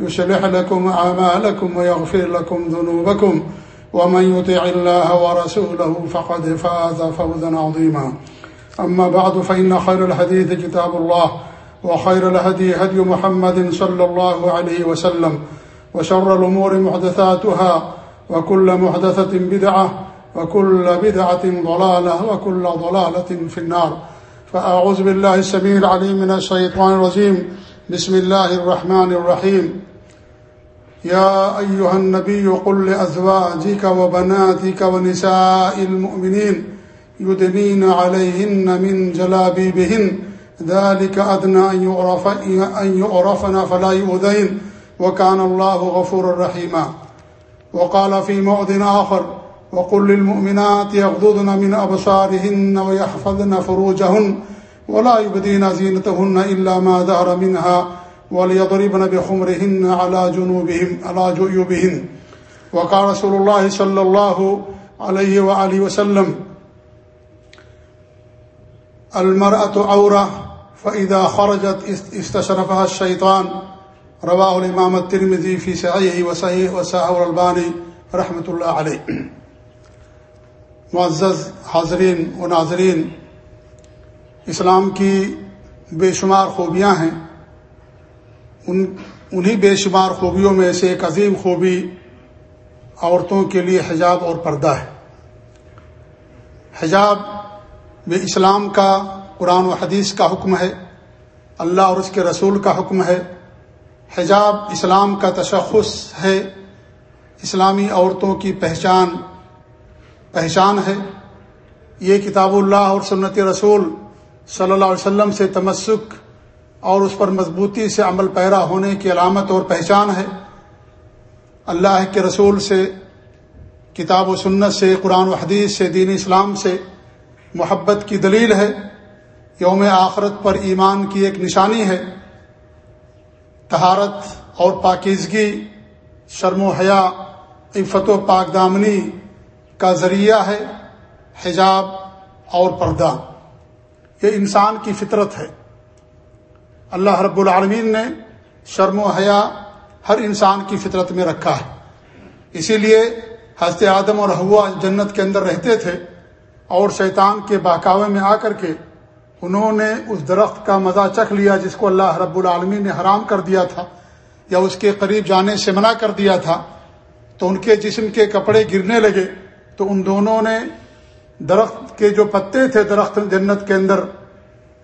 يشلح لكم أعمالكم ويغفر لكم ذنوبكم ومن يطع الله ورسوله فقد فاز فوزا عظيما. أما بعد، فإن خير الحديث كتاب الله، وخير الهدي هدي محمد صلى الله عليه وسلم، وشر الأمور محدثاتها، وكل محدثة بدعة، وكل بدعة ضلالة، وكل ضلالة في النار. فأعوذ بالله السميع العليم من الشيطان الرجيم. بسم الله الرحمن الرحيم يا أيها النبي قل لأزواجك وبناتك ونساء المؤمنين يدنين عليهن من جلابيبهن ذلك أدنى أن, يعرف أن يعرفن فلا يؤذين وكان الله غفور رحيما وقال في معد آخر وقل للمؤمنات يغضضن من أبصارهن ويحفظن فروجهن ولا يبدين زينتهن إلا ما ظهر منها وليضربن بخمرهن على جنوبهم، على جيوبهن. وقال رسول الله صلى الله عليه وآله وسلم، المرأة عورة فإذا خرجت استشرفها الشيطان. رواه الإمام الترمذي في سعيه وسعيه وسعه الباني رحمة الله عليه. معزز حاضرین و ناظرین اسلام کی بے شمار خوبیاں ہیں۔ ان، انہی بے شمار خوبیوں میں سے ایک عظیم خوبی عورتوں کے لیے حجاب اور پردہ ہے۔ حجاب میں اسلام کا قرآن و حدیث کا حکم ہے، اللہ اور اس کے رسول کا حکم ہے۔ حجاب اسلام کا تشخص ہے۔ اسلامی عورتوں کی پہچان پہچان ہے۔ یہ کتاب اللہ اور سنت رسول صلی اللہ علیہ وسلم سے تمسک اور اس پر مضبوطی سے عمل پیرا ہونے کی علامت اور پہچان ہے۔ اللہ کے رسول سے، کتاب و سنت سے، قرآن و حدیث سے، دین اسلام سے محبت کی دلیل ہے۔ یوم آخرت پر ایمان کی ایک نشانی ہے۔ تہارت اور پاکیزگی، شرم و حیا، عفت و پاک دامنی کا ذریعہ ہے۔ حجاب اور پردہ۔ یہ انسان کی فطرت ہے۔ اللہ رب العالمین نے شرم و حیا ہر انسان کی فطرت میں رکھا ہے۔ اسی لیے حضرت آدم اور ہوا جنت کے اندر رہتے تھے اور شیطان کے بہکاوے میں آ کر کے انہوں نے اس درخت کا مزہ چکھ لیا جس کو اللہ رب العالمین نے حرام کر دیا تھا یا اس کے قریب جانے سے منع کر دیا تھا۔ تو ان کے جسم کے کپڑے گرنے لگے تو ان دونوں نے درخت کے جو پتے تھے درخت جنت کے اندر،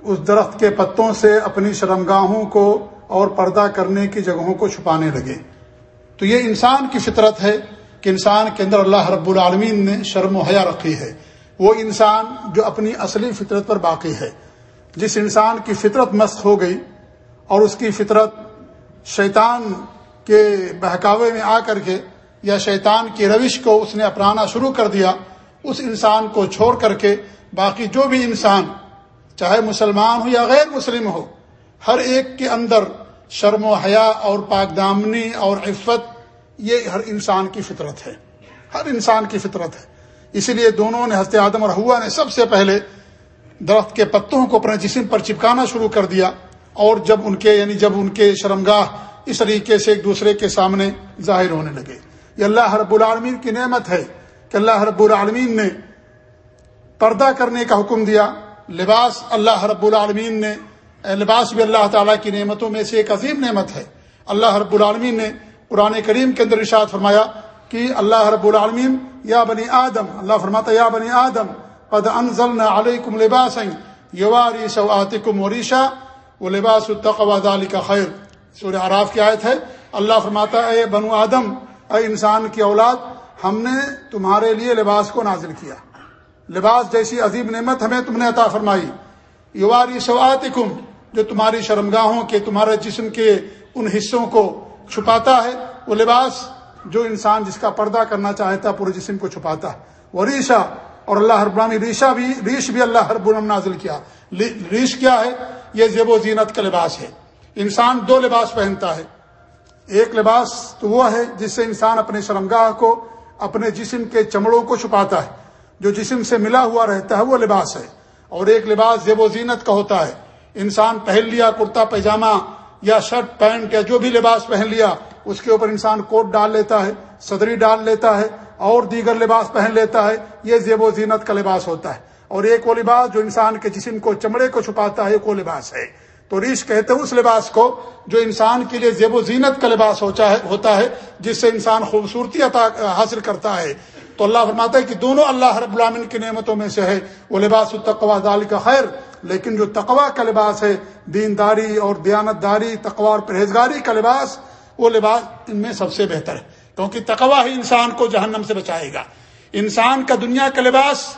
اس درخت کے پتوں سے اپنی شرمگاہوں کو اور پردہ کرنے کی جگہوں کو چھپانے لگے۔ تو یہ انسان کی فطرت ہے کہ انسان کے اندر اللہ رب العالمین نے شرم و حیا رکھی ہے۔ وہ انسان جو اپنی اصلی فطرت پر باقی ہے۔ جس انسان کی فطرت مسخ ہو گئی اور اس کی فطرت شیطان کے بہکاوے میں آ کر کے یا شیطان کی روش کو اس نے اپنانا شروع کر دیا اس انسان کو چھوڑ کر کے باقی جو بھی انسان، چاہے مسلمان ہو یا غیر مسلم ہو، ہر ایک کے اندر شرم و حیا اور پاک دامنی اور عفت، یہ ہر انسان کی فطرت ہے۔ ہر انسان کی فطرت ہے۔ اسی لیے دونوں نے ہنستے آدم اور ہوا نے سب سے پہلے درخت کے پتوں کو اپنے جسم پر چپکانا شروع کر دیا اور جب ان کے یعنی جب ان کے شرمگاہ اس طریقے سے ایک دوسرے کے سامنے ظاہر ہونے لگے۔ یہ اللہ رب العالمین کی نعمت ہے۔ کہ اللہ رب العالمین نے پردہ کرنے کا حکم دیا۔ لباس اللہ رب العالمین نے لباس بھی اللہ تعالیٰ کی نعمتوں میں سے ایک عظیم نعمت ہے۔ اللہ رب العالمین نے قرآن کریم کے اندر ارشاد فرمایا کہ اللہ رب العالمین، یا بنی آدم، اللہ فرماتا یا بنی آدم، قد انزلنا علیکم لباسا یواری سواتکم وریشا و لباس التقوى ذالک خیر۔ سورہ عراف کی آیت ہے۔ اللہ فرماتا اے بنو آدم، اے انسان کی اولاد ہم نے تمہارے لیے لباس کو نازل کیا۔ لباس جیسی عظیم نعمت ہمیں تم نے عطا فرمائی۔ یواری سواتکم جو تمہاری شرمگاہوں کے، تمہارے جسم کے ان حصوں کو چھپاتا ہے، وہ لباس جو انسان جس کا پردہ کرنا چاہتا ہے پورے جسم کو چھپاتا۔ ہے وہ ریشا اور اللہ ہر ریشا بھی، ریش بھی اللہ ہر برم نازل کیا۔ ریش کیا ہے؟ یہ زیب و زینت کا لباس ہے۔ انسان دو لباس پہنتا ہے۔ ایک لباس تو وہ ہے جس سے انسان اپنے شرمگاہ کو اپنے جسم کے چمڑوں کو چھپاتا ہے۔ جو جسم سے ملا ہوا رہتا ہے وہ لباس ہے۔ اور ایک لباس زیب و زینت کا ہوتا ہے۔ انسان پہن لیا کرتا، پیجامہ یا شرٹ، پینٹ یا جو بھی لباس پہن لیا، اس کے اوپر انسان کوٹ ڈال لیتا ہے، صدری ڈال لیتا ہے، اور دیگر لباس پہن لیتا ہے۔ یہ زیب و زینت کا لباس ہوتا ہے۔ اور ایک وہ لباس جو انسان کے جسم کو چمڑے کو چھپاتا ہے، ایک وہ لباس ہے۔ تو ریش کہتے ہیں اس لباس کو جو انسان کے لیے زیب و زینت کا لباس ہوتا ہے جس سے انسان خوبصورتی عطا حاصل کرتا ہے۔ تو اللہ فرماتا ہے کہ دونوں اللہ رب العالمین کی نعمتوں میں سے ہے۔ وہ لباس التقوا دال کا خیر۔ لیکن جو تقوا کا لباس ہے، دینداری اور دیانت داری تقوا اور پرہیزگاری کا لباس، وہ لباس ان میں سب سے بہتر ہے۔ کیونکہ تقوا ہی انسان کو جہنم سے بچائے گا۔ انسان کا دنیا کا لباس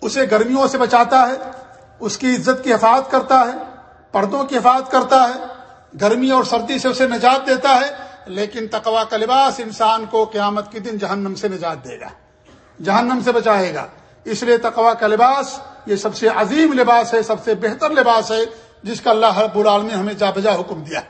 اسے گرمیوں سے بچاتا ہے اس کی عزت کی حفاظت کرتا ہے، پردوں کی حفاظت کرتا ہے، گرمی اور سردی سے اسے نجات دیتا ہے، لیکن تقوا کا لباس انسان کو قیامت کے دن جہنم سے نجات دے گا، جہنم سے بچائے گا۔ اس لیے تقوا کا لباس یہ سب سے عظیم لباس ہے، سب سے بہتر لباس ہے، جس کا اللہ رب العالمین ہمیں جا بجا حکم دیا۔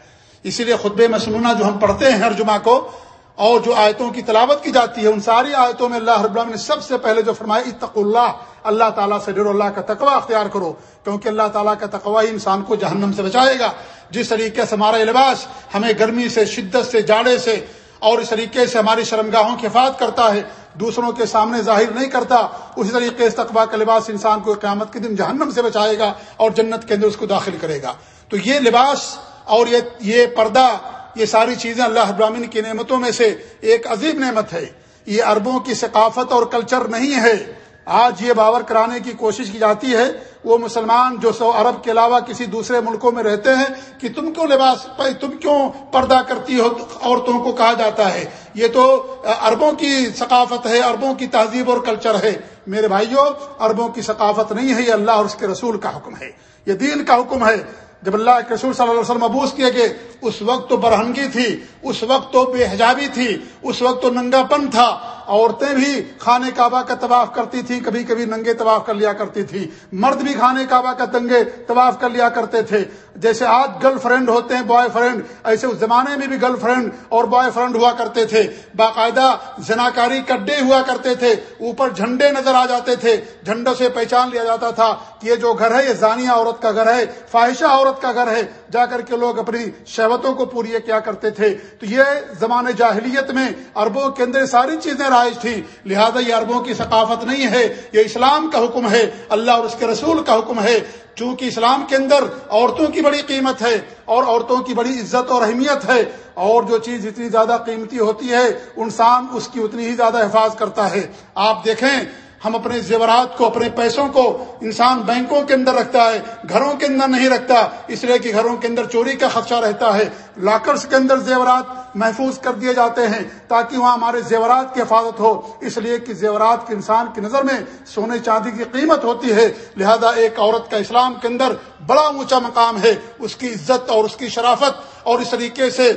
اسی لیے خطب مسنونہ جو ہم پڑھتے ہیں ہر جمعہ کو اور جو آیتوں کی تلاوت کی جاتی ہے، ان ساری آیتوں میں اللہ رب العالمین نے سب سے پہلے جو فرمایا اتق اللہ اللہ تعالیٰ سے ڈرو، اللہ کا تقوی اختیار کرو، کیونکہ اللہ تعالیٰ کا تقوی ہی انسان کو جہنم سے بچائے گا۔ جس طریقے سے ہمارا لباس ہمیں گرمی سے، شدت سے، جاڑے سے، اور اس طریقے سے ہماری شرمگاہوں کی حفاظت کرتا ہے، دوسروں کے سامنے ظاہر نہیں کرتا، اسی طریقے سے تقوا کا لباس انسان کو قیامت کے دن جہنم سے بچائے گا اور جنت کے اندر اس کو داخل کرے گا۔ تو یہ لباس اور یہ یہ پردہ یہ ساری چیزیں اللہ ابراہین کی نعمتوں میں سے ایک عظیم نعمت ہے۔ یہ عربوں کی ثقافت اور کلچر نہیں ہے۔ آج یہ باور کرانے کی کوشش کی جاتی ہے۔ وہ مسلمان جو سو عرب کے علاوہ کسی دوسرے ملکوں میں رہتے ہیں، کہ تم کیوں لباس تم کیوں پردہ کرتی ہو؟ عورتوں کو کہا جاتا ہے۔ یہ تو عربوں کی ثقافت ہے، عربوں کی تہذیب اور کلچر ہے۔ میرے بھائیوں عربوں کی ثقافت نہیں ہے، یہ اللہ اور اس کے رسول کا حکم ہے۔ یہ دین کا حکم ہے۔ جب اللہ کے رسول صلی اللہ علیہ وسلم مبوس کیے گئے، اس وقت تو برہنگی تھی، اس وقت تو بے حجابی تھی، اس وقت تو ننگا پن تھا عورتیں بھی خانے کعبہ کا طواف کرتی تھی کبھی کبھی ننگے طواف کر لیا کرتی تھی مرد بھی خانے کعبہ کا تنگے طواف کر لیا کرتے تھے۔ جیسے آج گرل فرینڈ ہوتے ہیں بوائے فرینڈ ایسے اس زمانے میں بھی گرل فرینڈ اور بوائے فرینڈ ہوا کرتے تھے۔ باقاعدہ زناکاری کڈے ہوا کرتے تھے۔ اوپر جھنڈے نظر آ جاتے تھے۔ جھنڈوں سے پہچان لیا جاتا تھا کہ یہ جو گھر ہے، یہ زانیہ عورت کا گھر ہے، فاحشہ عورت کا گھر ہے۔ جا کر کے لوگ اپنی شہوتوں کو پوری کیا کرتے تھے۔ تو یہ زمانے جاہلیت میں عربوں کے اندر ساری چیزیں رائج تھی۔ لہذا یہ عربوں کی ثقافت نہیں ہے، یہ اسلام کا حکم ہے، اللہ اور اس کے رسول کا حکم ہے۔ چونکہ اسلام کے اندر عورتوں کی بڑی قیمت ہے اور عورتوں کی بڑی عزت اور اہمیت ہے۔ اور جو چیز اتنی زیادہ قیمتی ہوتی ہے، انسان اس کی اتنی ہی زیادہ حفاظ کرتا ہے۔ آپ دیکھیں ہم اپنے زیورات کو، اپنے پیسوں کو انسان بینکوں کے اندر رکھتا ہے، گھروں کے اندر نہیں رکھتا۔ اس لیے کہ گھروں کے اندر چوری کا خدشہ رہتا ہے۔ لاکرس کے اندر زیورات محفوظ کر دیے جاتے ہیں تاکہ وہاں ہمارے زیورات کی حفاظت ہو۔ اس لیے کہ زیورات کے انسان کی نظر میں سونے چاندی کی قیمت ہوتی ہے۔ لہذا ایک عورت کا اسلام کے اندر بڑا اونچا مقام ہے۔ اس کی عزت اور اس کی شرافت اور اس طریقے سے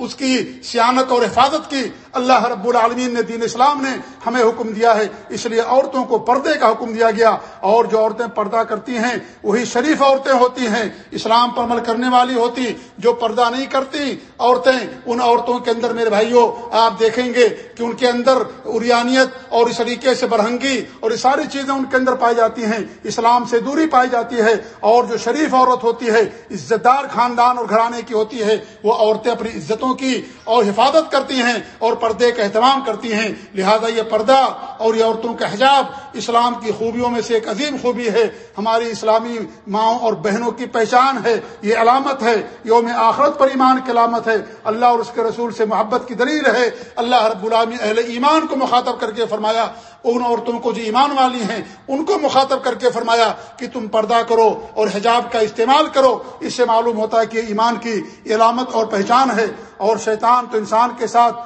اس کی سیانت اور حفاظت کی اللہ رب العالمین نے دین اسلام نے ہمیں حکم دیا ہے۔ اس لیے عورتوں کو پردے کا حکم دیا گیا اور جو عورتیں پردہ کرتی ہیں، وہی شریف عورتیں ہوتی ہیں۔ اسلام پر عمل کرنے والی ہوتی جو پردہ نہیں کرتی، عورتیں، ان عورتوں کے اندر میرے بھائیوں آپ دیکھیں گے کہ ان کے اندر اریانیت اور اس طریقے سے برہنگی اور یہ ساری چیزیں ان کے اندر پائی جاتی ہیں۔ اسلام سے دوری پائی جاتی ہے اور جو شریف عورت ہوتی ہے عزت دار خاندان اور گھرانے کی ہوتی ہے، وہ عورتیں اپنی عزتوں کی اور حفاظت کرتی ہیں اور پردے کا اہتمام کرتی ہیں۔ لہذا یہ پردہ اور یہ عورت عورتوں کا حجاب اسلام کی خوبیوں میں سے ایک عظیم خوبی ہے۔ ہماری اسلامی ماؤں اور بہنوں کی پہچان ہے۔ یہ علامت ہے۔ یوم آخرت پر ایمان کی علامت ہے۔ اللہ اور اس کے رسول سے محبت کی دلیل ہے۔ اللہ رب العامی اہل ایمان کو مخاطب کر کے فرمایا، ان عورتوں کو جو ایمان والی ہیں، ان کو مخاطب کر کے فرمایا کہ تم پردہ کرو اور حجاب کا استعمال کرو۔ اس سے معلوم ہوتا ہے کہ ایمان کی علامت اور پہچان ہے۔ اور شیطان تو انسان کے ساتھ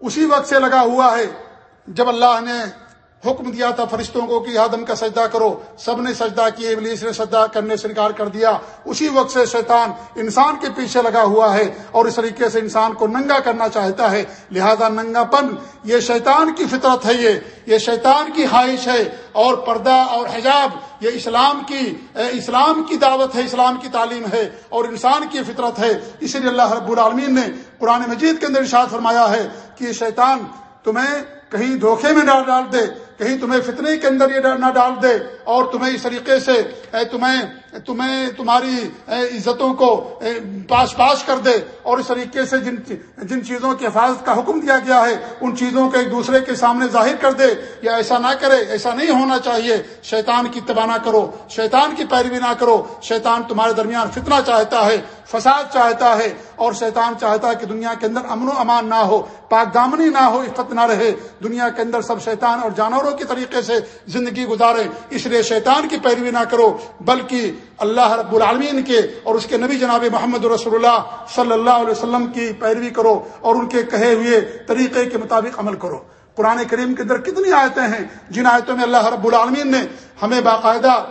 اسی وقت سے لگا ہوا ہے۔ جب اللہ نے حکم دیا تھا فرشتوں کو کہ آدم کا سجدہ کرو، سب نے سجدہ کیے، ابلیس نے سجدہ کرنے سے انکار کر دیا۔ اسی وقت سے شیطان انسان کے پیچھے لگا ہوا ہے اور اس طریقے سے انسان کو ننگا کرنا چاہتا ہے۔ لہذا ننگا پن، یہ شیطان کی فطرت ہے یہ یہ شیطان کی خواہش ہے۔ اور پردہ اور حجاب، یہ اسلام کی اسلام کی دعوت ہے، اسلام کی تعلیم ہے اور انسان کی فطرت ہے۔ اسی لیے اللہ رب العالمین نے قرآن مجید کے اندر ارشاد فرمایا ہے کہ یہ شیطان تمہیں کہیں دھوکے میں ڈال ڈال دے کہیں تمہیں فتنے کے اندر یہ نہ ڈال دے اور تمہیں اس طریقے سے تمہیں تمہیں تمہاری عزتوں کو پاس پاس کر دے اور اس طریقے سے جن جن چیزوں کی حفاظت کا حکم دیا گیا ہے، ان چیزوں کو ایک دوسرے کے سامنے ظاہر کر دے، یا ایسا نہ کرے، ایسا نہیں ہونا چاہیے۔ شیطان کی تباہ کرو، شیطان کی پیروی نہ کرو۔ شیطان تمہارے درمیان فتنہ چاہتا ہے، فساد چاہتا ہے اور شیطان چاہتا ہے کہ دنیا کے اندر امن و امان نہ ہو، پاک دامنی نہ ہو، عفت نہ رہے۔ دنیا کے اندر سب شیطان اور جانوروں کی طریقے سے زندگی گزارے۔ اس لیے شیطان کی پیروی نہ کرو، بلکہ اللہ رب العالمین کے اور اس کے نبی جناب محمد رسول اللہ صلی اللہ علیہ وسلم کی پیروی کرو اور ان کے کہے ہوئے طریقے کے مطابق عمل کرو۔ قرآن کریم کے اندر کتنی آیتیں ہیں، جن آیتوں میں اللہ رب العالمین نے ہمیں باقاعدہ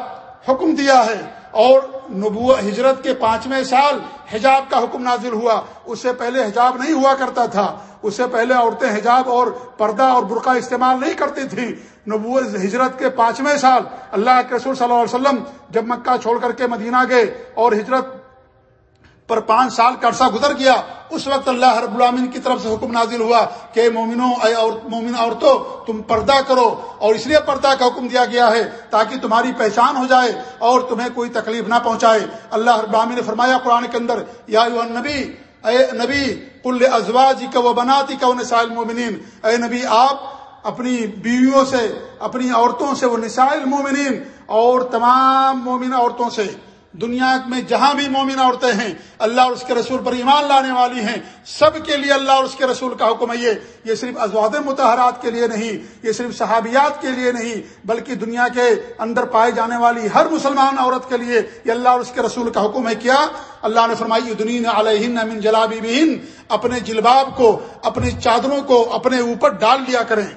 حکم دیا ہے۔ اور نبو ہجرت کے پانچویں سال حجاب کا حکم نازل ہوا۔ اس سے پہلے حجاب نہیں ہوا کرتا تھا۔ اس سے پہلے عورتیں حجاب اور پردہ اور برقع استعمال نہیں کرتی تھیں۔ نبوت ہجرت کے پانچویں سال اللہ کے رسول صلی اللہ علیہ وسلم جب مکہ چھوڑ کر کے مدینہ گئے اور ہجرت پر پانچ سال کا عرصہ گزر گیا، اس وقت اللہ رب العامن کی طرف سے حکم نازل ہوا کہ مومنوں، اے اور مومن عورتوں، تم پردہ کرو اور اس لیے پردہ کا حکم دیا گیا ہے تاکہ تمہاری پہچان ہو جائے اور تمہیں کوئی تکلیف نہ پہنچائے۔ اللہ رب العامن نے فرمایا قرآن کے اندر، یا نبی اے نبی کل ازواجی کا وہ بناتی کا نسائل مومنین اے نبی، آپ اپنی بیویوں سے، اپنی عورتوں سے، وہ نسائل مومنین اور تمام مومن عورتوں سے۔ دنیا میں جہاں بھی مومن عورتیں ہیں، اللہ اور اس کے رسول پر ایمان لانے والی ہیں۔ سب کے لیے اللہ اور اس کے رسول کا حکم ہے یہ۔ صرف ازواد متحرات کے لیے نہیں، یہ صرف صحابیات کے لیے نہیں، بلکہ دنیا کے اندر پائے جانے والی ہر مسلمان عورت کے لیے یہ اللہ اور اس کے رسول کا حکم ہے کیا؟ اللہ نے فرمائی دنین علیہ من جلابی بہن اپنے جلباب کو، اپنی چادروں کو اپنے اوپر ڈال لیا کریں۔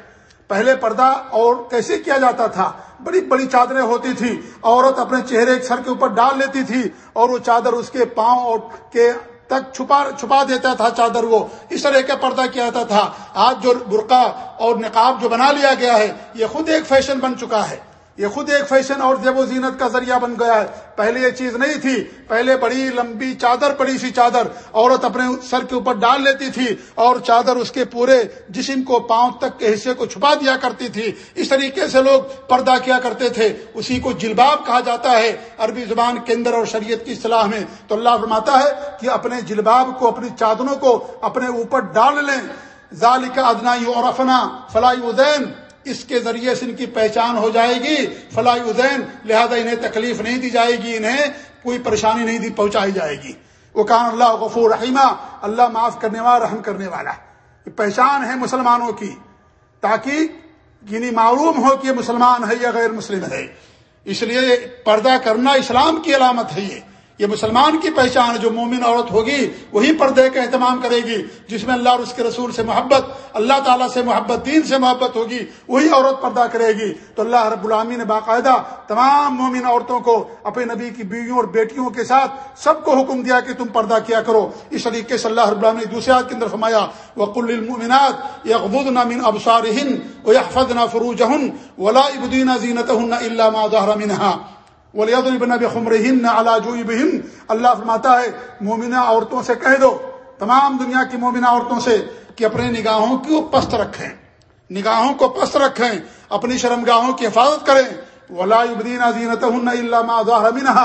پہلے پردہ اور کیسے کیا جاتا تھا؟ بڑی بڑی چادریں ہوتی تھی۔ عورت اپنے چہرے سر کے اوپر ڈال لیتی تھی اور وہ چادر اس کے پاؤں اور کے تک چھپا چھپا دیتا تھا چادر وہ۔ اس طرح کا پردہ کیا جاتا تھا۔ آج جو برقع اور نقاب جو بنا لیا گیا ہے، یہ خود ایک فیشن بن چکا ہے۔ یہ خود ایک فیشن اور زیب و زینت کا ذریعہ بن گیا ہے۔ پہلے یہ چیز نہیں تھی۔ پہلے بڑی لمبی چادر، پڑی سی چادر۔ عورت اپنے سر کے اوپر ڈال لیتی تھی اور چادر اس کے پورے جسم کو پاؤں تک کے حصے کو چھپا دیا کرتی تھی۔ اس طریقے سے لوگ پردہ کیا کرتے تھے۔ اسی کو جلباب کہا جاتا ہے۔ عربی زبان کے اندر اور شریعت کی اصطلاح میں تو اللہ فرماتا ہے کہ اپنے جلباب کو، اپنی چادروں کو اپنے اوپر ڈال لیں۔ ذالک ادنا اور افنا فلائی ادین اس کے ذریعے سے ان کی پہچان ہو جائے گی۔ فلاح ادین لہذا انہیں تکلیف نہیں دی جائے گی، انہیں کوئی پریشانی نہیں دی، پہنچائی جائے گی۔ وہ کان اللہ غفور رحیمہ اللہ معاف کرنے والا، رحم کرنے والا۔ پہچان ہے مسلمانوں کی، تاکہ یعنی معلوم ہو کہ یہ مسلمان ہے یا غیر مسلم ہے۔ اس لیے پردہ کرنا اسلام کی علامت ہے یہ۔ یہ مسلمان کی پہچان جو مومن عورت ہوگی، وہی پردے کا اہتمام کرے گی، جس میں اللہ اور اس کے رسول سے محبت، اللہ تعالیٰ سے محبت، دین سے محبت ہوگی، وہی عورت پردہ کرے گی۔ تو اللہ رب العامی نے باقاعدہ تمام مومن عورتوں کو اپنے نبی کی بیویوں اور بیٹیوں کے ساتھ سب کو حکم دیا کہ تم پردہ کیا کرو۔ اس طریقے سے اللہ رب العامی نے دوسرے کے اندر فرمایا، وقل المؤمنات یغضضن من ابصارهن ويحفظن فروجهن ولا يبدين زينتهن الا ما ظهر منها خمرہن بہن اللہ فرماتا ہے، مومنہ عورتوں سے کہہ دو، تمام دنیا کی مومنہ عورتوں سے کہ اپنے نگاہوں کو پست رکھیں۔ نگاہوں کو پست رکھیں، اپنی شرمگاہوں کی حفاظت کریں۔ ولا زینت اللہ ظاہر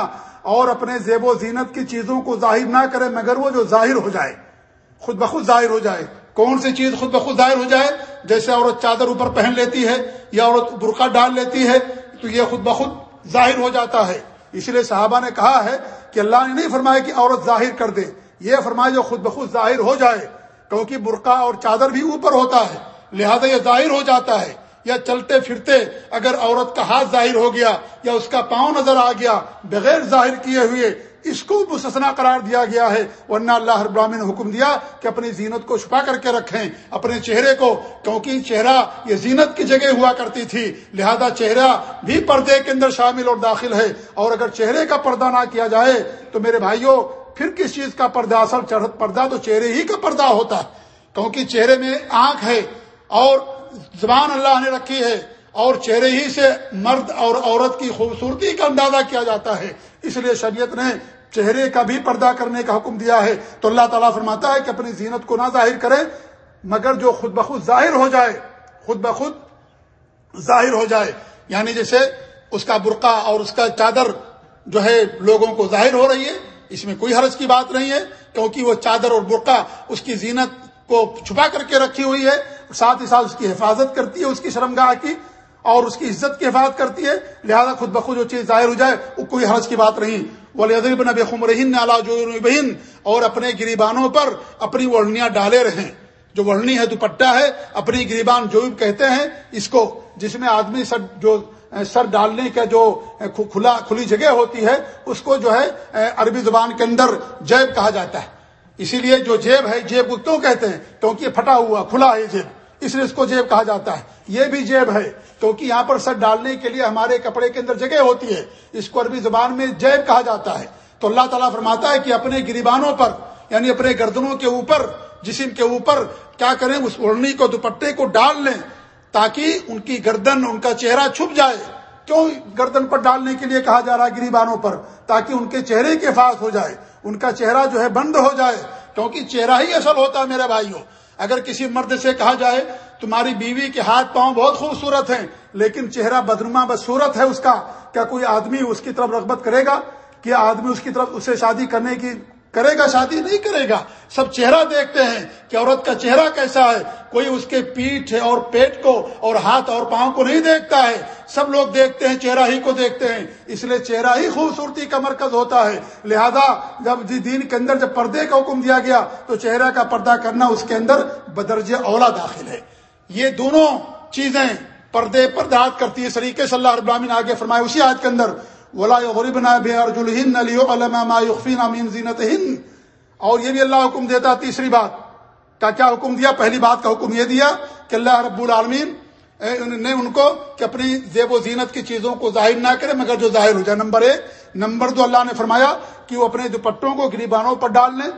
اور اپنے زیب و زینت کی چیزوں کو ظاہر نہ کرے مگر وہ جو ظاہر ہو جائے، خود بخود ظاہر ہو جائے۔ کون سی چیز خود بخود ظاہر ہو جائے؟ جیسے عورت چادر اوپر پہن لیتی ہے یہ عورت برقع ڈال لیتی ہے، تو یہ خود بخود ظاہر ہو جاتا ہے۔ اس لیے صحابہ نے کہا ہے کہ اللہ نے نہیں فرمایا کہ عورت ظاہر کر دے۔ یہ فرمایا جو خود بخود ظاہر ہو جائے، کیونکہ برقع اور چادر بھی اوپر ہوتا ہے، لہذا یہ ظاہر ہو جاتا ہے۔ یا چلتے پھرتے اگر عورت کا ہاتھ ظاہر ہو گیا یا اس کا پاؤں نظر آ گیا، بغیر ظاہر کیے ہوئے اس کو مستثنا قرار دیا گیا ہے۔ ورنہ اللہ ہر نے حکم دیا کہ اپنی زینت کو چھپا کر کے رکھیں، اپنے چہرے کو، کیونکہ چہرہ، یہ زینت کی جگہ ہوا کرتی تھی۔ لہذا چہرہ بھی پردے کے اندر شامل اور داخل ہے۔ اور اگر چہرے کا پردہ نہ کیا جائے، تو میرے بھائیوں پھر کس چیز کا پردہ؟ اصل پردہ تو چہرے ہی کا پردہ ہوتا ہے۔ کیونکہ چہرے میں آنکھ ہے اور زبان اللہ نے رکھی ہے اور چہرے ہی سے مرد اور عورت کی خوبصورتی کا اندازہ کیا جاتا ہے۔ اس لیے شریعت نے چہرے کا بھی پردہ کرنے کا حکم دیا ہے تو اللہ تعالیٰ فرماتا ہے کہ اپنی زینت کو نہ ظاہر کرے، مگر جو خود بخود ظاہر ہو جائے، خود بخود ظاہر ہو جائے۔ یعنی جیسے اس کا برقع اور اس کا چادر جو ہے لوگوں کو ظاہر ہو رہی ہے، اس میں کوئی حرج کی بات نہیں ہے، کیونکہ وہ چادر اور برقع اس کی زینت کو چھپا کر کے رکھی ہوئی ہے، ساتھ ہی ساتھ اس کی حفاظت کرتی ہے، اس کی شرمگاہ کی اور اس کی عزت کی حفاظت کرتی ہے، لہذا خود بخود جو چیز ظاہر ہو جائے، وہ کوئی حرض کی بات نہیں۔ بہن اور اپنے گریبانوں پر اپنی وڑنیاں ڈالے رہیں۔ جو وڑنی ہے دوپٹا ہے، اپنی گریبان جو کہتے ہیں، اس کو جس میں آدمی سر جو، سر ڈالنے کا جو کھلا، کھلی جگہ ہوتی ہے، اس کو جو ہے عربی زبان کے اندر جیب کہا جاتا ہے۔ اسی لیے جو جیب ہے، جیب کو کیوں کہتے ہیں؟ کیونکہ یہ پھٹا ہوا، کھلا ہے جیب۔ اس لیے اس کو جیب کہا جاتا ہے۔ یہ بھی جیب ہے۔ کیونکہ یہاں پر سر ڈالنے کے لیے ہمارے کپڑے کے اندر جگہ ہوتی ہے۔ اس کو عربی زبان میں جیب کہا جاتا ہے۔ تو اللہ تعالیٰ فرماتا ہے کہ اپنے گریبانوں پر یعنی اپنے گردنوں کے اوپر، جسم کے اوپر کیا کریں، اس اڑنی کو، دوپٹے کو ڈال لیں تاکہ ان کی گردن، ان کا چہرہ چھپ جائے۔ کیوں گردن پر ڈالنے کے لیے کہا جا رہا ہے گریبانوں پر؟ تاکہ ان کے چہرے کے فاس ہو جائے۔ ان کا چہرہ جو ہے بند ہو جائے۔ کیونکہ چہرہ ہی اصل ہوتا ہے میرے بھائیوں۔ اگر کسی مرد سے کہا جائے تمہاری بیوی کے ہاتھ پاؤں بہت خوبصورت ہیں، لیکن چہرہ بدنما بدصورت ہے اس کا، کیا کوئی آدمی اس کی طرف رغبت کرے گا؟ کہ آدمی اس کی طرف اسے شادی کرنے کی کرے گا، شادی نہیں کرے گا۔ سب چہرہ دیکھتے ہیں کہ عورت کا چہرہ کیسا ہے۔ کوئی اس کے پیٹ اور پیٹ کو اور ہاتھ اور پاؤں کو نہیں دیکھتا ہے۔ سب لوگ دیکھتے ہیں، چہرہ ہی کو دیکھتے ہیں۔ اس لیے چہرہ ہی خوبصورتی کا مرکز ہوتا ہے۔ لہذا جب جی دین کے اندر جب پردے کا حکم دیا گیا تو چہرہ کا پردہ کرنا اس کے اندر بدرج اولا داخل ہے۔ یہ دونوں چیزیں پردے پر داد کرتی ہے۔ سلیقے صلی اللہ ابراہین آگے فرمائے، اسی آج کے اندر ولا غریب نہ بے ارجل ہند زینت ہند اور یہ بھی اللہ حکم دیتا تیسری بات۔ کا کیا حکم دیا؟ پہلی بات کا حکم یہ دیا کہ اللہ رب العالمین نے ان کو کہ اپنی زیب و زینت کی چیزوں کو ظاہر نہ کرے، مگر جو ظاہر ہو جائے۔ نمبر ایک، نمبر دو، اللہ نے فرمایا کہ وہ اپنے دوپٹوں کو گریبانوں پر ڈال لیں۔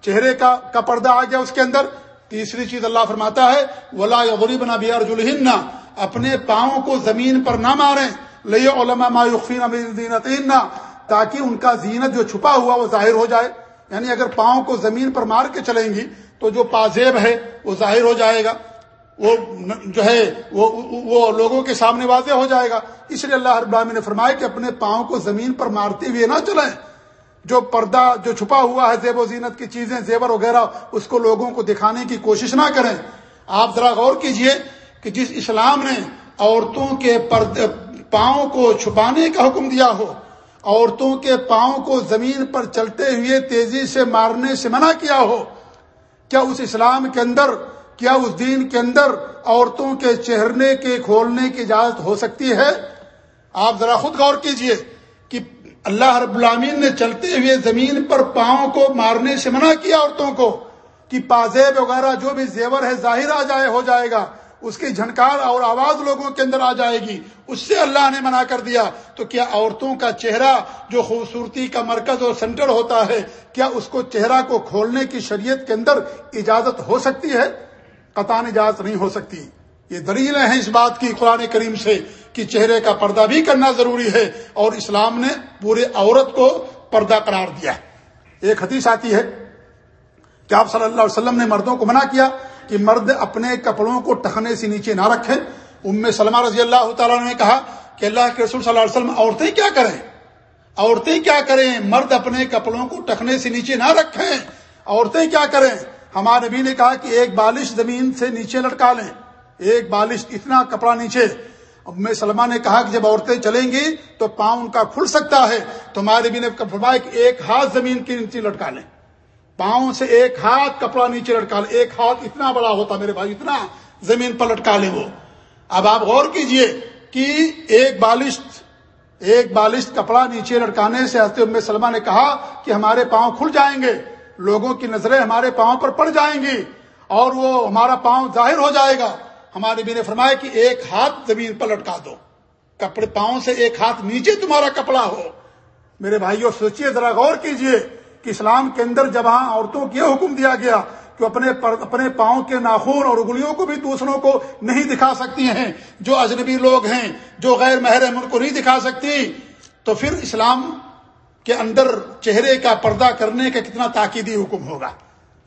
چہرے کا کا پردہ آ گیا اس کے اندر۔ تیسری چیز اللہ فرماتا ہے، ولا غریب نہ بے ارجل اپنے پاؤں کو زمین پر نہ ماریں۔ لیے علما زینت تاکہ ان کا زینت جو چھپا ہوا وہ ظاہر ہو جائے۔ یعنی اگر پاؤں کو زمین پر مار کے چلیں گی، تو جو پازیب ہے، وہ ظاہر ہو جائے گا۔ وہ جو ہے، وہ وہ لوگوں کے سامنے واضح ہو جائے گا۔ اس لیے اللہ رب نے فرمایا کہ اپنے پاؤں کو زمین پر مارتے ہوئے نہ چلیں۔ جو پردہ، جو چھپا ہوا ہے زیب و زینت کی چیزیں، زیور وغیرہ، اس کو لوگوں کو دکھانے کی کوشش نہ کریں۔ آپ ذرا غور کیجیے کہ جس اسلام نے عورتوں کے پردے پاؤں کو چھپانے کا حکم دیا ہو۔ عورتوں کے پاؤں کو زمین پر چلتے ہوئے تیزی سے مارنے سے منع کیا ہو۔ کیا اس اسلام کے اندر، کیا اس دین کے اندر عورتوں کے چہرنے کے، کھولنے کی اجازت ہو سکتی ہے؟ آپ ذرا خود غور کیجیے کہ اللہ رب العامین نے چلتے ہوئے زمین پر پاؤں کو مارنے سے منع کیا عورتوں کو، کہ پازیب وغیرہ جو بھی زیور ہے ظاہر آ جائے، ہو جائے گا۔ اس کی جھنکار اور آواز لوگوں کے اندر آ جائے گی۔ اس سے اللہ نے منع کر دیا۔ تو کیا عورتوں کا چہرہ جو خوبصورتی کا مرکز اور سینٹر ہوتا ہے، کیا اس کو چہرہ کو کھولنے کی شریعت کے اندر اجازت ہو سکتی ہے؟ قطان اجازت نہیں ہو سکتی۔ یہ دلیلیں ہیں اس بات کی قرآن کریم سے کہ چہرے کا پردہ بھی کرنا ضروری ہے اور اسلام نے پورے عورت کو پردہ قرار دیا ایک حدیث آتی ہے کہ آپ صلی اللہ علیہ وسلم نے مردوں کو منع کیا کہ مرد اپنے کپڑوں کو ٹکنے سے نیچے نہ رکھیں ام سلمہ رضی اللہ تعالیٰ نے کہا کہ اللہ کے رسول صلی اللہ علیہ وسلم، عورتیں کیا کریں؟ عورتیں کیا کریں؟ مرد اپنے کپڑوں کو ٹکنے سے نیچے نہ رکھیں۔ عورتیں کیا کریں؟ ہمارے نبی نے کہا کہ ایک بالش زمین سے نیچے لٹکا لیں۔ ایک بالش اتنا کپڑا نیچے۔ اب سلمہ نے کہا کہ جب عورتیں چلیں گی تو پاؤں ان کا کھل سکتا ہے۔ تو ہمارے بھی نے فرمایا کہ ایک ہاتھ زمین کے نیچے لٹکا لیں۔ پاؤں سے ایک ہاتھ کپڑا نیچے لٹکا لیں ایک ہاتھ اتنا بڑا ہوتا میرے بھائی، اتنا زمین پر لٹکا لیں وہ۔ اب آپ غور کیجیے کہ ایک بالشت ایک بالشت کپڑا نیچے لٹکانے سے حضرت ام سلمہ نے کہا کہ ہمارے پاؤں کھل جائیں گے، لوگوں کی نظریں ہمارے پاؤں پر پڑ جائیں گی اور وہ ہمارا پاؤں ظاہر ہو جائے گا۔ ہمارے بھی نے فرمایا کہ ایک ہاتھ زمین پر لٹکا دو، کپڑے پاؤں سے ایک ہاتھ نیچے تمہارا کپڑا ہو۔ میرے بھائیوں سوچئے ذرا غور کیجیے کہ اسلام کے اندر جب ہاں عورتوں کو یہ حکم دیا گیا کہ اپنے اپنے پاؤں کے ناخون اور اگلیوں کو بھی دوسروں کو نہیں دکھا سکتی ہیں، جو اجنبی لوگ ہیں، جو غیر محرم ان کو نہیں دکھا سکتی، تو پھر اسلام کے اندر چہرے کا پردہ کرنے کا کتنا تاکیدی حکم ہوگا؟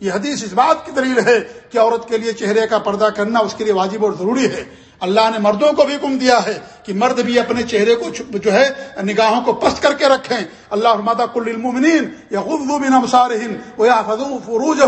یہ حدیث اس بات کی دلیل ہے کہ عورت کے لیے چہرے کا پردہ کرنا اس کے لیے واجب اور ضروری ہے۔ اللہ نے مردوں کو بھی حکم دیا ہے کہ مرد بھی اپنے چہرے کو جو ہے، نگاہوں کو پست کر کے رکھیں۔ اللہ کل المومنین یا یا فروج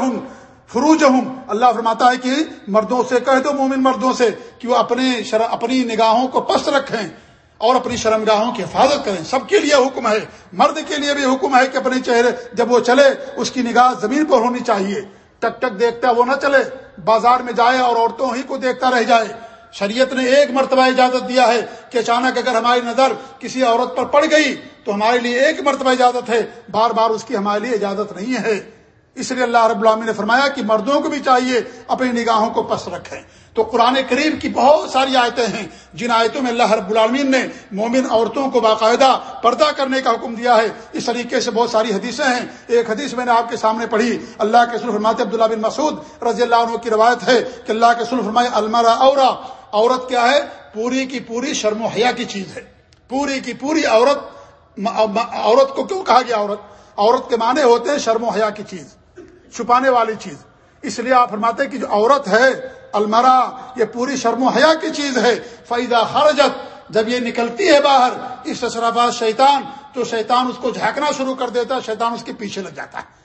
فروج ہوں اللہ فرماتا ہے کہ مردوں سے، کہہ دو مومن مردوں سے کہ وہ اپنے اپنی نگاہوں کو پست رکھیں اور اپنی شرمگاہوں کی حفاظت کریں۔ سب کے لیے حکم ہے۔ مرد کے لیے بھی حکم ہے کہ اپنے چہرے، جب وہ چلے، اس کی نگاہ زمین پر ہونی چاہیے۔ ٹک ٹک دیکھتا وہ نہ چلے۔ بازار میں جائے اور عورتوں ہی کو دیکھتا رہ جائے۔ شریعت نے ایک مرتبہ اجازت دیا ہے کہ اچانک اگر ہماری نظر کسی عورت پر پڑ گئی تو ہمارے لیے ایک مرتبہ اجازت ہے۔ بار بار اس کی ہمارے لیے اجازت نہیں ہے۔ اس لیے اللہ رب العالمین نے فرمایا کہ مردوں کو بھی چاہیے اپنی نگاہوں کو پس رکھیں۔ تو قرآن کریم کی بہت ساری آیتیں ہیں۔ جن آیتوں میں اللہ رب العالمین نے مومن عورتوں کو باقاعدہ پردہ کرنے کا حکم دیا ہے۔ اس طریقے سے بہت ساری حدیثیں ہیں۔ ایک حدیث میں نے آپ کے سامنے پڑھی، اللہ کے فرماتے عبداللہ بن مسعود رضی اللہ عنہ کی روایت ہے کہ اللہ کے فرمائے المرا اورا۔ عورت کیا ہے؟ پوری کی پوری شرم و حیا کی چیز ہے۔ پوری کی پوری عورت عورت کو کیوں کہا گیا عورت؟ عورت کے معنی ہوتے ہیں شرم و حیا کی چیز، چھپانے والی چیز۔ اس لیے آپ فرماتے ہیں کہ جو عورت ہے، المرا، یہ پوری شرم و حیا کی چیز ہے۔ فائدہ خرجت، جب یہ نکلتی ہے باہر، اس اشرفات شیطان، تو شیطان اس کو جھانکنا شروع کر دیتا ہے، شیطان اس کے پیچھے لگ جاتا ہے۔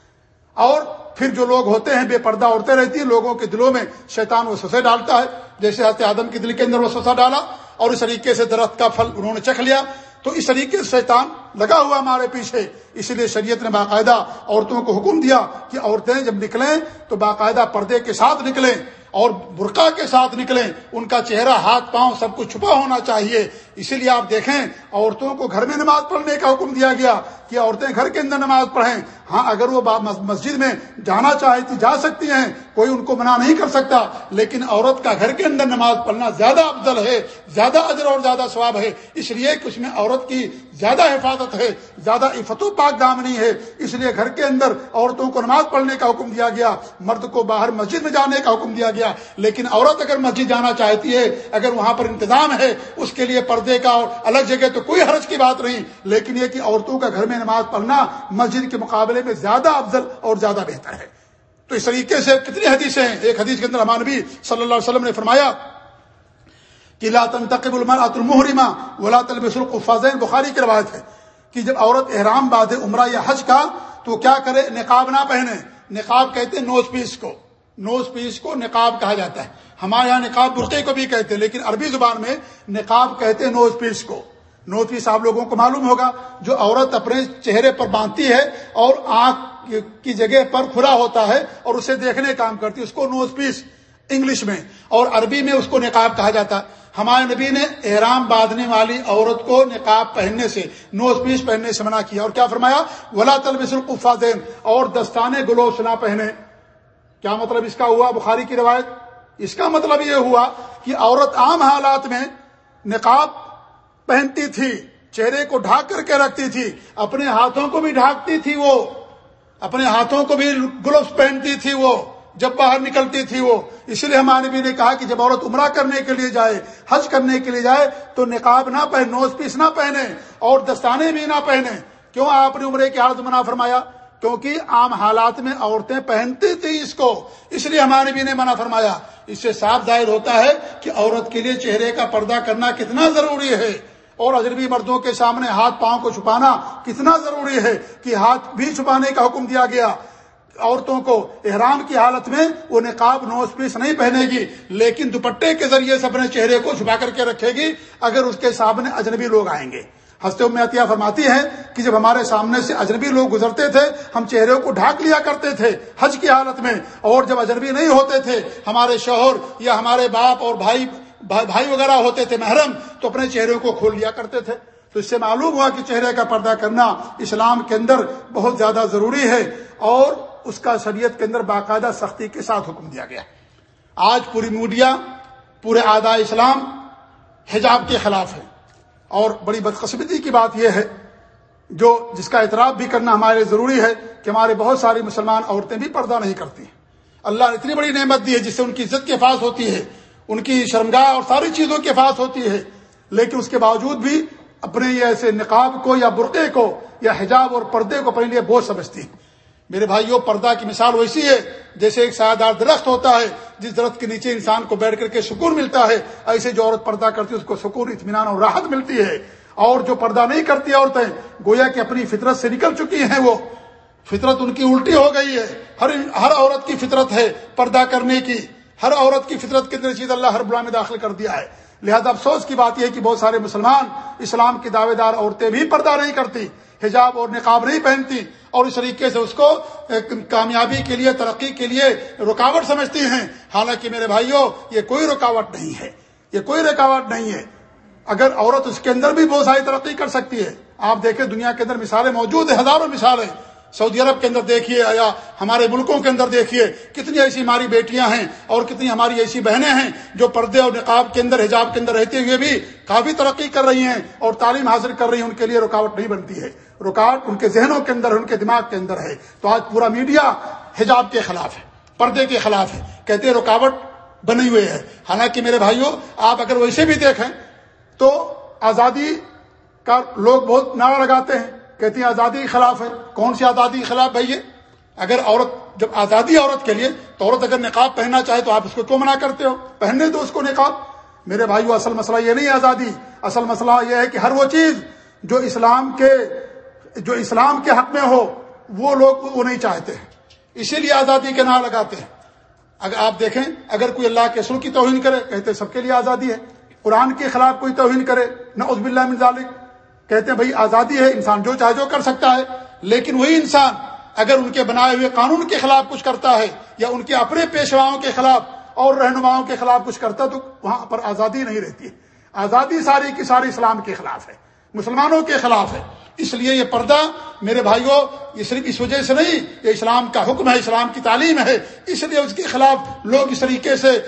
اور پھر جو لوگ ہوتے ہیں بے پردہ عورتیں رہتی ہیں، لوگوں کے دلوں میں شیطان وہ سسے ڈالتا ہے۔ جیسے حضرت آدم کے دل کے اندر وہ سسا ڈالا اور اس طریقے سے درخت کا پھل انہوں نے چکھ لیا۔ تو اس طریقے سے شیطان لگا ہوا ہمارے پیچھے۔ اس لیے شریعت نے باقاعدہ عورتوں کو حکم دیا کہ عورتیں جب نکلیں تو باقاعدہ پردے کے ساتھ نکلیں اور برقع کے ساتھ نکلیں۔ ان کا چہرہ، ہاتھ، پاؤں سب کچھ چھپا ہونا چاہیے۔ اسی لیے آپ دیکھیں، عورتوں کو گھر میں نماز پڑھنے کا حکم دیا گیا کہ عورتیں گھر کے اندر نماز پڑھیں۔ ہاں اگر وہ مسجد میں جانا چاہتی جا سکتی ہیں، کوئی ان کو منع نہیں کر سکتا، لیکن عورت کا گھر کے اندر نماز پڑھنا زیادہ افضل ہے، زیادہ اجر اور زیادہ ثواب ہے، اس لیے کہ اس میں عورت کی زیادہ حفاظت ہے، زیادہ عفت و پاک دام نہیں ہے، اس لیے گھر کے اندر عورتوں کو نماز پڑھنے کا حکم دیا گیا، مرد کو باہر مسجد میں جانے کا حکم دیا گیا، لیکن عورت اگر مسجد جانا چاہتی ہے، اگر وہاں پر انتظام ہے، اس کے لیے پردے کا اور الگ جگہ تو کوئی حرج کی بات نہیں، لیکن یہ کہ عورتوں کا گھر میں نماز پڑھنا مسجد کے مقابلے مقابلے میں زیادہ افضل اور زیادہ بہتر ہے۔ تو اس طریقے سے کتنی حدیثیں ہیں؟ ایک حدیث کے اندر ہمان نبی صلی اللہ علیہ وسلم نے فرمایا کہ لا تنتقب المرأة المحرمہ ولا تلبس القفازین بخاری کی روایت ہے کہ جب عورت احرام باد عمرہ یا حج کا، تو کیا کرے؟ نقاب نہ پہنے۔ نقاب کہتے ہیں نوز پیس کو۔ نوز پیس کو نقاب کہا جاتا ہے۔ ہمارے یہاں نقاب برقعے کو بھی کہتے ہیں، لیکن عربی زبان میں نقاب کہتے ہیں نوز پیس کو۔ نوز پیس آپ لوگوں کو معلوم ہوگا، جو عورت اپنے چہرے پر باندھتی ہے اور آنکھ کی جگہ پر کھلا ہوتا ہے اور اسے دیکھنے کام کرتی ہے، اس کو نوز پیس انگلش میں اور عربی میں اس کو نقاب کہا جاتا ہے۔ ہمارے نبی نے احرام باندھنے والی عورت کو نقاب پہننے سے نوز پیس پہننے سے منع کیا اور کیا فرمایا؟ ولا تلبس القفا اور دستانے گلوس نہ پہنے۔ کیا مطلب اس کا ہوا؟ بخاری کی روایت۔ اس کا مطلب یہ ہوا کہ عورت عام حالات میں نقاب پہنتی تھی، چہرے کو ڈھاک کر کے رکھتی تھی، اپنے ہاتھوں کو بھی ڈھانکتی تھی وہ، اپنے ہاتھوں کو بھی گلوز پہنتی تھی وہ، جب باہر نکلتی تھی وہ۔ اس لیے ہمارے بھی نے کہا کہ جب عورت عمرہ کرنے کے لیے جائے، حج کرنے کے لیے جائے، تو نقاب نہ پہنے، نوز پیس نہ پہنے، اور دستانے بھی نہ پہنے۔ کیوں آپ نے عمرے کی حالت منع فرمایا؟ کیونکہ عام حالات میں عورتیں پہنتی تھی اس کو۔ اس لیے ہمارے بھی نے منع فرمایا۔ اس سے صاف ظاہر ہوتا ہے کہ عورت کے لیے چہرے کا پردہ کرنا کتنا ضروری ہے۔ اور اجربی مردوں کے سامنے ہاتھ پاؤں کو چھپانا کتنا ضروری ہے کہ ہاتھ بھی چھپانے کا حکم دیا گیا، عورتوں کو احرام کی حالت میں وہ نقاب نوز پیس نہیں پہنے گی، لیکن دوپٹے کے ذریعے سے اپنے چہرے کو چھپا کر کے رکھے گی اگر اس کے سامنے اجنبی لوگ آئیں گے۔ ہنستے میں فرماتی ہے کہ جب ہمارے سامنے سے اجنبی لوگ گزرتے تھے، ہم چہرے کو ڈھانک لیا کرتے تھے حج کی حالت میں، اور جب اجنبی نہیں ہوتے تھے، ہمارے شوہر یا ہمارے باپ اور بھائی بھائی وغیرہ ہوتے تھے محرم تو اپنے چہرے کو کھول لیا کرتے تھے۔ تو اس سے معلوم ہوا کہ چہرے کا پردہ کرنا اسلام کے اندر بہت زیادہ ضروری ہے اور اس کا شریعت کے اندر باقاعدہ سختی کے ساتھ حکم دیا گیا۔ آج پوری میڈیا، پورے آدھا اسلام حجاب کے خلاف ہے۔ اور بڑی بدقسمتی کی بات یہ ہے، جو جس کا اعتراف بھی کرنا ہمارے لیے ضروری ہے کہ ہمارے بہت ساری مسلمان عورتیں بھی پردہ نہیں کرتی۔ ہیں اللہ نے اتنی بڑی نعمت دی ہے جس سے ان کی عزت کے پاس ہوتی ہے۔ ان کی شرمگاہ اور ساری چیزوں کے پاس ہوتی ہے۔ لیکن اس کے باوجود بھی اپنے یہ ایسے نقاب کو یا برقعے کو یا حجاب اور پردے کو اپنے لیے بوجھ سمجھتی۔ ہیں میرے بھائیوں پردہ کی مثال ویسی ہے، جیسے ایک سایہ دار درخت ہوتا ہے، جس درخت کے نیچے انسان کو بیٹھ کر کے سکون ملتا ہے، ایسے جو عورت پردہ کرتی ہے، اس کو سکون، اطمینان اور راحت ملتی ہے۔ اور جو پردہ نہیں کرتی عورتیں، گویا کہ اپنی فطرت سے نکل چکی ہیں وہ۔ فطرت ان کی الٹی ہو گئی ہے۔ ہر ہر عورت کی فطرت ہے پردہ کرنے کی۔ ہر عورت کی فطرت کے اندر چیز اللہ ہر بلا میں داخل کر دیا ہے۔ لہذا افسوس کی بات یہ ہے کہ بہت سارے مسلمان اسلام کی دعوے دار عورتیں بھی پردہ نہیں کرتی، حجاب اور نقاب نہیں پہنتی اور اس طریقے سے اس کو کامیابی کے لیے، ترقی کے لیے رکاوٹ سمجھتی ہیں۔ حالانکہ میرے بھائیوں، یہ کوئی رکاوٹ نہیں ہے۔ یہ کوئی رکاوٹ نہیں ہے۔ اگر عورت اس کے اندر بھی بہت ساری ترقی کر سکتی ہے، آپ دیکھیں دنیا کے اندر مثالیں موجود ہیں، ہزاروں مثالیں۔ سعودی عرب کے اندر دیکھیے یا ہمارے ملکوں کے اندر دیکھیے کتنی ایسی ہماری بیٹیاں ہیں اور کتنی ہماری ایسی بہنیں ہیں جو پردے اور نقاب کے اندر، حجاب کے اندر رہتے ہوئے بھی کافی ترقی کر رہی ہیں اور تعلیم حاصل کر رہی ہیں، ان کے لیے رکاوٹ نہیں بنتی ہے۔ رکاوٹ ان کے ذہنوں کے اندر، ان کے دماغ کے اندر ہے۔ تو آج پورا میڈیا حجاب کے خلاف ہے، پردے کے خلاف ہے۔ کہتے ہیں رکاوٹ بنی ہوئی ہے۔ حالانکہ میرے بھائیوں آپ اگر ویسے بھی دیکھیں تو آزادی کا لوگ بہت نعرہ لگاتے ہیں۔ کہتی ہیں آزادی کے خلاف ہے۔ کون سی آزادی کے خلاف بھائی اگر عورت، جب آزادی عورت کے لیے، تو عورت اگر نقاب پہننا چاہے تو آپ اس کو کیوں منع کرتے ہو؟ پہننے دو اس کو نقاب۔ میرے بھائیو، اصل مسئلہ یہ نہیں آزادی۔ اصل مسئلہ یہ ہے کہ ہر وہ چیز جو اسلام کے، جو اسلام کے حق میں ہو، وہ لوگ وہ نہیں چاہتے اسی لیے آزادی کے نام لگاتے ہیں۔ اگر آپ دیکھیں، اگر کوئی اللہ کے سر کی توہین کرے، کہتے سب کے لیے آزادی ہے۔ قرآن کے خلاف کوئی توہین کرے نہ عزب اللہ ذالک۔ کہتے ہیں بھائی آزادی ہے، انسان جو چاہے جو کر سکتا ہے۔ لیکن وہی انسان اگر ان کے بنائے ہوئے قانون کے خلاف کچھ کرتا ہے یا ان کے اپنے پیشواؤں کے خلاف اور رہنماؤں کے خلاف کچھ کرتا تو وہاں پر آزادی نہیں رہتی ہے۔ آزادی ساری کی ساری اسلام کے خلاف ہے، مسلمانوں کے خلاف ہے۔ اس لیے یہ پردہ میرے بھائیوں، یہ صرف اس وجہ سے نہیں، یہ اسلام کا حکم ہے، اسلام کی تعلیم ہے۔ اس لیے اس کے خلاف لوگ اس طریقے سے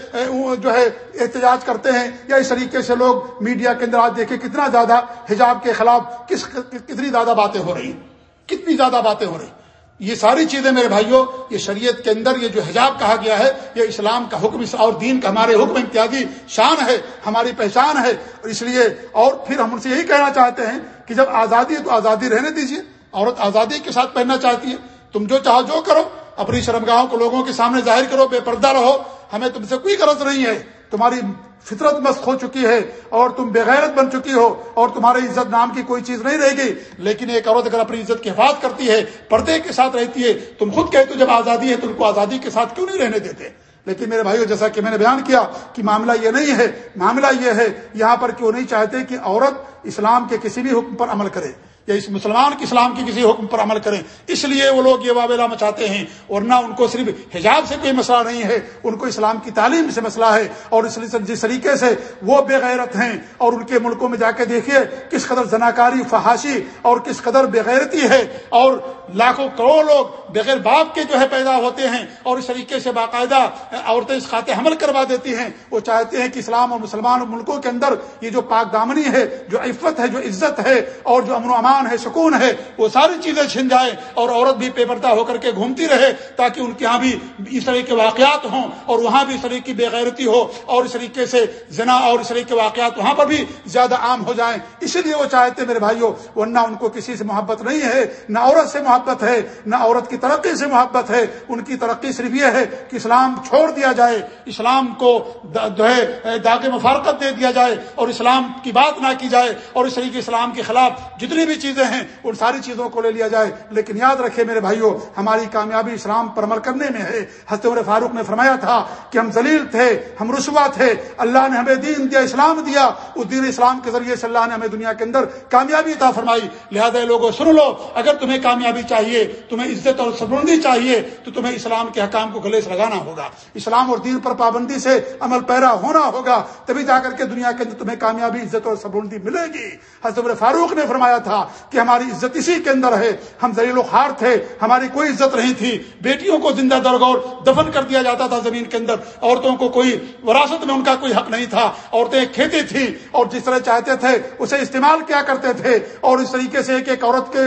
جو ہے، احتجاج کرتے ہیں یا اس طریقے سے لوگ میڈیا کے اندر آج دیکھیں کتنا زیادہ حجاب کے خلاف کس، کتنی زیادہ باتیں ہو رہی ہیں۔ کتنی زیادہ باتیں ہو رہی ہیں۔ یہ ساری چیزیں میرے بھائیوں یہ شریعت کے اندر یہ جو حجاب کہا گیا ہے، یہ اسلام کا حکم اور دین کا ہمارے حکم امتیازی شان ہے، ہماری پہچان ہے۔ اور اس لیے اور پھر ہم ان سے یہی کہنا چاہتے ہیں کہ جب آزادی ہے تو آزادی رہنے دیجیے عورت آزادی کے ساتھ پہننا چاہتی ہے۔ تم جو چاہو جو کرو، اپنی شرمگاہوں کو لوگوں کے سامنے ظاہر کرو، بے پردہ رہو، ہمیں تم سے کوئی غرض نہیں ہے۔ تمہاری فطرت مست ہو چکی ہے اور تم بغیرت بن چکی ہو اور تمہاری عزت نام کی کوئی چیز نہیں رہے گی، لیکن ایک عورت اگر اپنی عزت کی حفاظت کرتی ہے، پردے کے ساتھ رہتی ہے، تم خود کہتے ہو جب آزادی ہے تو ان کو آزادی کے ساتھ کیوں نہیں رہنے دیتے؟ لیکن میرے بھائیو، جیسا کہ میں نے بیان کیا کہ معاملہ یہ نہیں ہے، معاملہ یہ ہے، یہاں پر کیوں نہیں چاہتے کہ عورت اسلام کے کسی بھی حکم پر عمل کرے؟ یا اس مسلمان کے اسلام کے کسی حکم پر عمل کریں، اس لیے وہ لوگ یہ واویلا مچاتے ہیں، اور نہ ان کو صرف حجاب سے کوئی مسئلہ نہیں ہے، ان کو اسلام کی تعلیم سے مسئلہ ہے، اور اس جس طریقے سے وہ بے غیرت ہیں، اور ان کے ملکوں میں جا کے دیکھیے کس قدر زناکاری، فحاشی، اور کس قدر بےغیرتی ہے، اور لاکھوں کروڑ لوگ بغیر باپ کے جو ہے پیدا ہوتے ہیں، اور اس طریقے سے باقاعدہ عورتیں اس خاتے حمل کروا دیتی ہیں، وہ چاہتے ہیں کہ اسلام اور مسلمان ملکوں کے اندر یہ جو پاک دامنی ہے، جو عفت ہے، جو عزت ہے، اور جو امن و امان ہے، سکون ہے، وہ ساری چیزیں چھن جائیں اور عورت بھی پردہ ہو کر کے گھومتی رہے تاکہ ان کے یہاں بھی اس طرح کے واقعات ہوں اور وہاں بھی اس طرح کی بےغیرتی ہو اور اس طریقے سے زنا اور اس طرح کے واقعات وہاں پر بھی زیادہ عام ہو جائیں۔ اسی لیے وہ چاہتے میرے بھائیوں ورنہ ان کو کسی سے محبت نہیں ہے، نہ عورت سے محبت ہے، نہ عورت کی ترقی سے محبت ہے۔ ان کی ترقی صرف یہ ہے کہ اسلام چھوڑ دیا جائے، اسلام کو جو ہے داغ مفارقت دے دیا جائے اور اسلام کی بات نہ کی جائے اور اس طریقے اسلام کے خلاف جتنی بھی چیزیں ہیں، ان ساری چیزوں کو لے لیا جائے۔ لیکن یاد رکھے میرے بھائیوں ہماری کامیابی اسلام پر عمل کرنے میں ہے۔ حضرت عمر فاروق نے فرمایا تھا کہ ہم ذلیل تھے، ہم رسوا تھے۔ اللہ نے ہمیں دین دیا، اسلام دیا۔ اس دین اسلام کے ذریعے سے اللہ نے ہمیں دنیا کے اندر کامیابی عطا فرمائی۔ لہٰذا لوگوں سن لو، اگر تمہیں کامیابی چاہیے، تمہیں عزت اور سبرندی چاہیے، تو تمہیں اسلام کے حکام کو گلے سے لگانا ہوگا۔ اسلام اور دین پر پابندی سے عمل پیرا ہونا ہوگا۔ تبھی جا کر کے دنیا کے اندر تمہیں کامیابی، عزت اور سبرندی ملے گی۔ حضرت فاروق نے فرمایا تھا کہ ہماری عزت اسی کے اندر ہے، ہم ذلیل و خار تھے، ہماری کوئی عزت نہیں تھی۔ بیٹیوں کو زندہ درگور دفن کر دیا جاتا تھا زمین کے اندر۔ عورتوں کو کوئی وراثت میں ان کا کوئی حق نہیں تھا۔ عورتیں کھیتی تھی اور جس طرح چاہتے تھے، اسے استعمال کیا کرتے تھے۔ اور اس طریقے سے ایک ایک عورت کے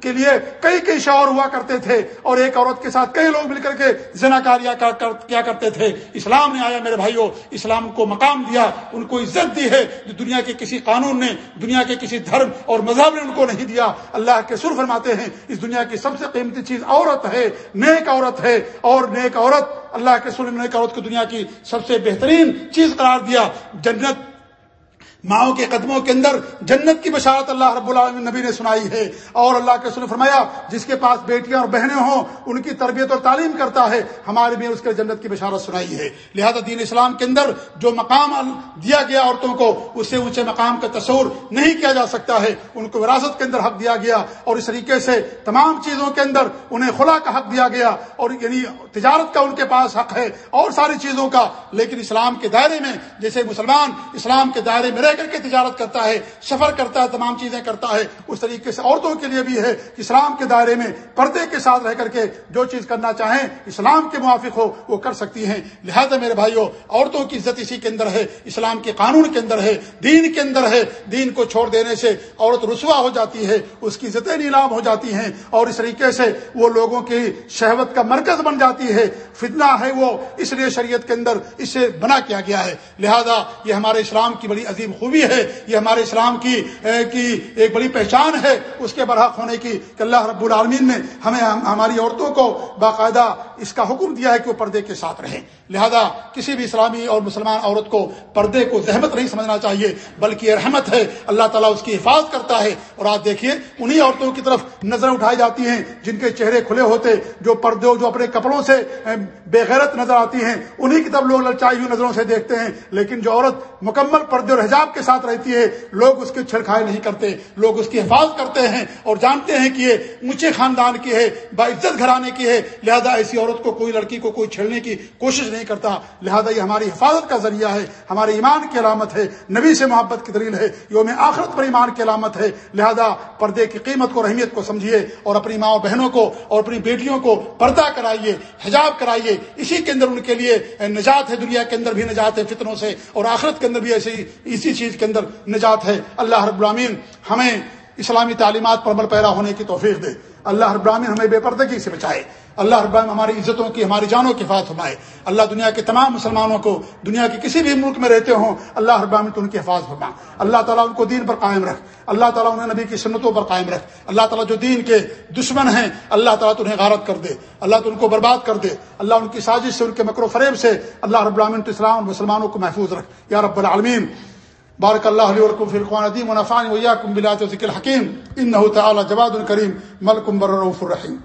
کے لیے کئی کئی شور ہوا کرتے تھے۔ اور ایک عورت کے ساتھ کئی لوگ مل کر کے زنا کاریا کیا کرتے تھے۔ اسلام نے آیا، میرے بھائیوں اسلام کو مقام دیا، ان کو عزت دی ہے۔ جو دنیا کے کسی قانون نے، دنیا کے کسی دھرم اور مذہب نے ان کو نہیں دیا، اللہ کے سر فرماتے ہیں، اس دنیا کی سب سے قیمتی چیز عورت ہے، نیک عورت ہے، اور نیک عورت، اللہ کے سر نیک عورت کو دنیا کی سب سے بہترین چیز قرار دیا، جنت ماؤں کے قدموں کے اندر جنت کی بشارت اللہ رب العالمین نبی نے سنائی ہے۔ اور اللہ کے سن فرمایا، جس کے پاس بیٹیاں اور بہنیں ہوں، ان کی تربیت اور تعلیم کرتا ہے، ہمارے بھی اس کے جنت کی بشارت سنائی ہے۔ لہذا دین اسلام کے اندر جو مقام دیا گیا عورتوں کو، اس سے اونچے مقام کا تصور نہیں کیا جا سکتا ہے۔ ان کو وراثت کے اندر حق دیا گیا اور اس طریقے سے تمام چیزوں کے اندر انہیں خلا کا حق دیا گیا اور یعنی تجارت کا ان کے پاس حق ہے اور ساری چیزوں کا۔ لیکن اسلام کے دائرے میں، جیسے مسلمان اسلام کے دائرے میں رہ کر کے تجارت کرتا ہے، سفر کرتا ہے، تمام چیزیں کرتا ہے۔ اس طریقے سے عورتوں کے لیے بھی ہے اسلام کے دائرے میں پردے کے ساتھ رہ کر کے جو چیز کرنا چاہیں، اسلام کے موافق ہو، وہ کر سکتی ہیں۔ لہذا میرے بھائیوں عورتوں کی عزت اسی کے اندر ہے، اسلام کے قانون کے اندر ہے، دین کے اندر ہے۔ دین کو چھوڑ دینے سے عورت رسوا ہو جاتی ہے، اس کی عزتیں نیلام ہو جاتی ہیں۔ اور اس طریقے سے وہ لوگوں کی شہوت کا مرکز بن جاتی ہے۔ فتنہ ہے وہ، اس لیے شریعت کے اندر اسے بنا کیا گیا ہے۔ لہذا یہ ہمارے اسلام کی بڑی عظیم خوبی ہے، یہ ہمارے اسلام کی کی ایک بڑی پہچان ہے۔ اس کے برحق ہونے کی کہ اللہ رب العالمین نے ہمیں ہماری عورتوں کو باقاعدہ اس کا حکم دیا ہے کہ وہ پردے کے ساتھ رہیں۔ لہذا کسی بھی اسلامی اور مسلمان عورت کو پردے کو زحمت نہیں سمجھنا چاہیے، بلکہ رحمت ہے، اللہ تعالیٰ اس کی حفاظت کرتا ہے۔ اور آپ دیکھیے، انہی عورتوں کی طرف نظر اٹھائی جاتی ہیں، جن کے چہرے کھلے ہوتے، جو پردے جو اپنے کپڑوں سے بے غیرت نظر آتی ہیں۔ انہی کی طرف لوگ للچائی ہوئی نظروں سے دیکھتے ہیں، لیکن جو عورت مکمل پردے اور حجاب کے ساتھ رہتی ہے، لوگ اس کی چھڑکھائی نہیں کرتے، لوگ اس کی حفاظت کرتے ہیں اور جانتے ہیں کہ یہ اونچے خاندان کی ہے، باعزت گھرانے کی ہے، لہذا ایسی عورت کو، کوئی لڑکی کو کوئی چھیڑنے کی کوشش نہیں کرتا۔ لہذا یہ ہماری حفاظت کا ذریعہ ہے، ہمارے ایمان کی علامت ہے، نبی سے محبت کی دلیل ہے، یوم آخرت پر ایمان کی علامت ہے۔ لہذا پردے کی قیمت کو، رحمیت کو سمجھیے اور اپنی ماں بہنوں کو اور اپنی بیٹیوں کو پردہ کرائیے، حجاب کرائیے۔ اسی کے اندر ان کے لیے نجات ہے، دنیا کے اندر بھی نجات ہے فطروں سے اور آخرت کے اندر بھی ایسی اسی چیز کے اندر نجات ہے۔ اللہ رب العالمین ہمیں اسلامی تعلیمات پر عمل پیرا ہونے کی توفیق دے۔ اللہ رب العالمین ہمیں بے پردگی سے بچائے۔ اللہ رب ہماری عزتوں کی، ہماری جانوں کی حفاظت فرمائے۔ اللہ دنیا کے تمام مسلمانوں کو، دنیا کے کسی بھی ملک میں رہتے ہوں، اللہ رب تو ان کی حفاظت فرما۔ اللہ تعالیٰ ان کو دین پر قائم رکھ۔ اللہ تعالیٰ انہیں نبی کی سنتوں پر قائم رکھ۔ اللہ تعالیٰ جو دین کے دشمن ہیں، اللہ تعالیٰ تو انہیں غارت کر دے۔ اللہ تو ان کو برباد کر دے۔ اللہ ان کی سازش سے، ان کے مکر و فریب سے اللہ رب العالمین تو اسلام اور مسلمانوں کو محفوظ رکھ۔ یا رب العالمین بارک اللہ علیہ ولكم في القرآن العظيم ونفعني وإياكم بلا ذکر حکیم انہو تعالی جواد الکریم ملکم بر الرحیم